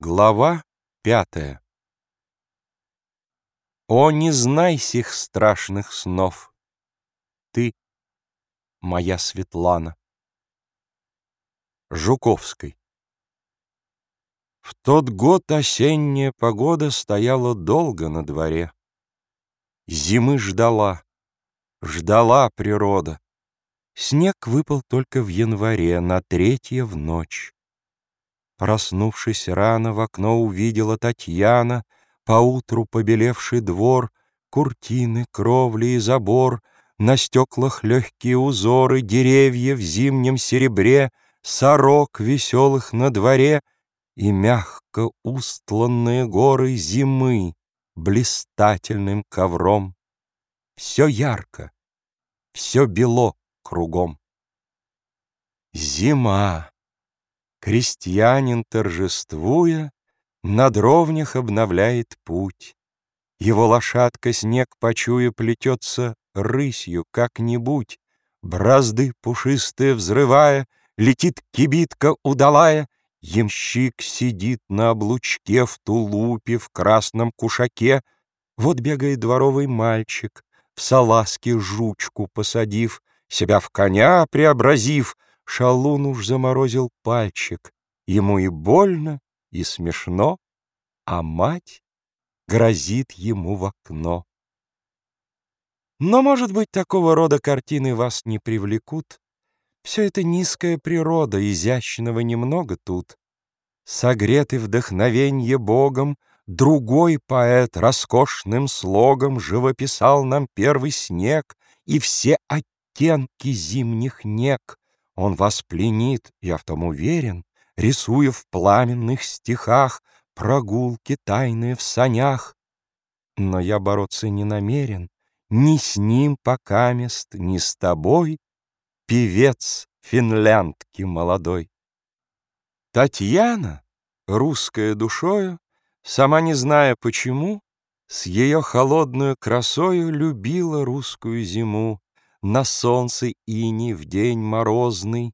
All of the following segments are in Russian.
Глава пятая О, не знай сих страшных снов! Ты, моя Светлана. Жуковской В тот год осенняя погода стояла долго на дворе. Зимы ждала, ждала природа. Снег выпал только в январе, на третье в ночь. Проснувшись рано, в окно увидела Татьяна, Поутру побелевший двор, Куртины, кровли и забор, На стеклах легкие узоры, Деревья в зимнем серебре, Сорок веселых на дворе И мягко устланные горы зимы Блистательным ковром. Все ярко, все бело кругом. Зима! Крестьянин, торжествуя, На дровнях обновляет путь. Его лошадка, снег почуя, Плетется рысью как-нибудь. Бразды пушистые взрывая, Летит кибитка удалая, Ямщик сидит на облучке В тулупе, в красном кушаке. Вот бегает дворовый мальчик, В салазке жучку посадив, Себя в коня преобразив — Шалун уж заморозил пальчик. Ему и больно, и смешно, А мать грозит ему в окно. Но, может быть, такого рода картины вас не привлекут. Все это низкая природа, изящного немного тут. Согретый вдохновенье Богом, Другой поэт роскошным слогом Живописал нам первый снег И все оттенки зимних нек, он вас пленит, я в том уверен, Рисуя в пламенных стихах Прогулки тайные в санях. Но я бороться не намерен Ни с ним пока мест, ни с тобой, Певец финляндки молодой. Татьяна, русская душою, Сама не зная почему, С ее холодную красою Любила русскую зиму на солнце ини в день морозный,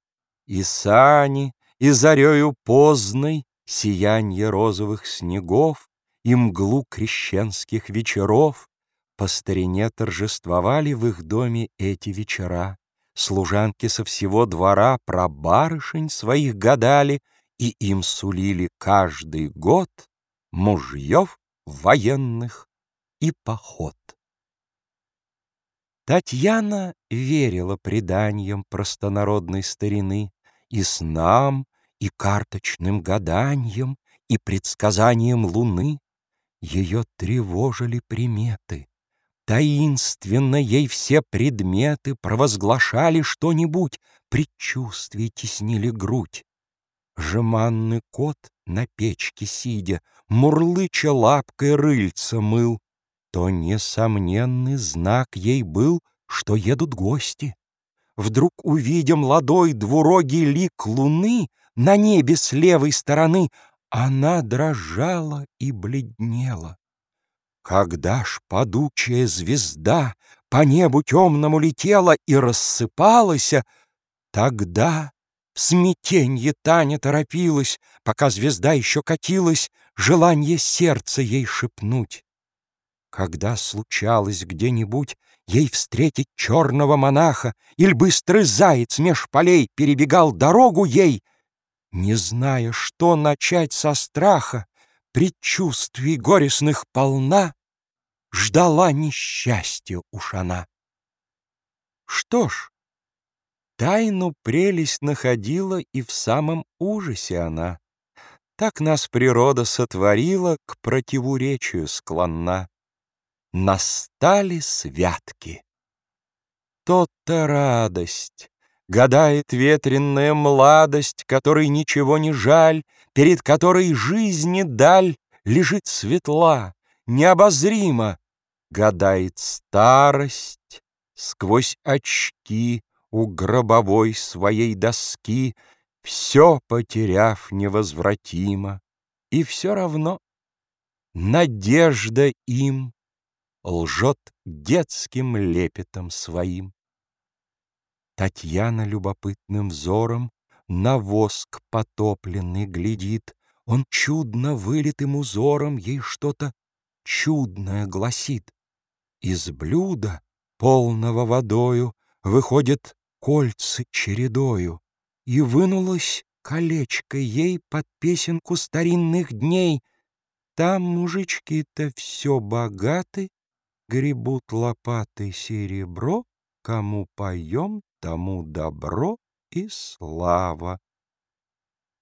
И сани, и зарею поздной Сиянье розовых снегов И мглу крещенских вечеров По старине торжествовали в их доме эти вечера. Служанки со всего двора про барышень своих гадали И им сулили каждый год Мужьев военных и поход. Татьяна верила преданиям простонародной старины И снам, и карточным гаданьям, И предсказаниям луны. Ее тревожили приметы. Таинственно ей все предметы Провозглашали что-нибудь, Предчувствия теснили грудь. Жеманный кот на печке сидя, Мурлыча лапкой рыльца мыл, то несомненный знак ей был, что едут гости. Вдруг увидим ладой двурогий лик луны на небе с левой стороны, она дрожала и бледнела. Когда ж падучая звезда по небу темному летела и рассыпалась, тогда в смятенье Таня торопилась, пока звезда еще катилась, желание сердца ей шепнуть. Когда случалось где-нибудь ей встретить черного монаха, Или быстрый заяц меж полей перебегал дорогу ей, Не зная, что начать со страха, Предчувствий горестных полна, Ждала несчастья уж она. Что ж, тайну прелесть находила И в самом ужасе она. Так нас природа сотворила, К противоречию склонна. Настали святки. То-то радость, гадает ветренная младость, Которой ничего не жаль, Перед которой жизни даль Лежит светла, необозрима, Гадает старость сквозь очки У гробовой своей доски, Все потеряв невозвратимо, И все равно надежда им лжет детским лепетом своим. Татьяна любопытным взором на воск потопленный глядит, Он чудно вылитым узором ей что-то чудное гласит. Из блюда, полного водою, выходят кольцы чередою, и вынулось колечко ей под песенку старинных дней. Там мужички-то все богаты, гребут лопаты серебро, кому поем, тому добро и слава.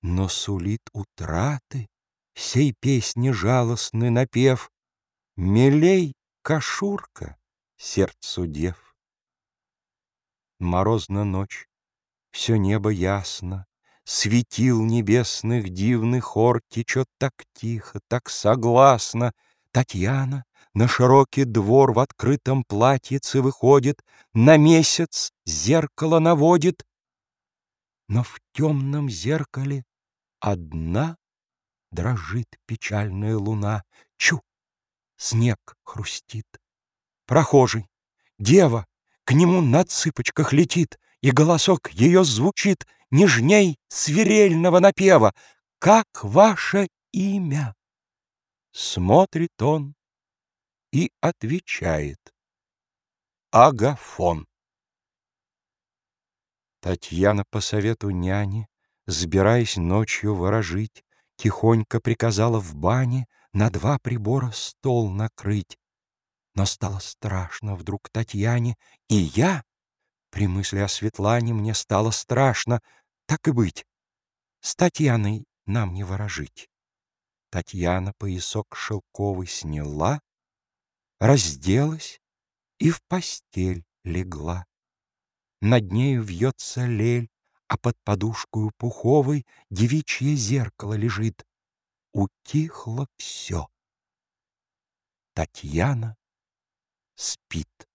Но сулит утраты сей песни жалостный напев, Милей кашурка сердцу дев. Морозна ночь, все небо ясно, Светил небесных дивный хор Течет так тихо, так согласно. Татьяна на широкий двор В открытом платьице выходит, На месяц зеркало наводит, Но в темном зеркале одна Дрожит печальная луна. Чу! Снег хрустит. Прохожий, дева, к нему на цыпочках летит, И голосок ее звучит Нежней свирельного напева. Как ваше имя? Смотрит он и отвечает. Агафон. Татьяна по совету няни, Сбираясь ночью ворожить, Тихонько приказала в бане На два прибора стол накрыть. Но стало страшно вдруг Татьяне, И я, при мысли о Светлане, Мне стало страшно, так и быть. С Татьяной нам не ворожить. Татьяна поясок шелковый сняла, Разделась и в постель легла. Над нею вьется лель, а под подушкою пуховой Девичье зеркало лежит. Утихло все. Татьяна спит.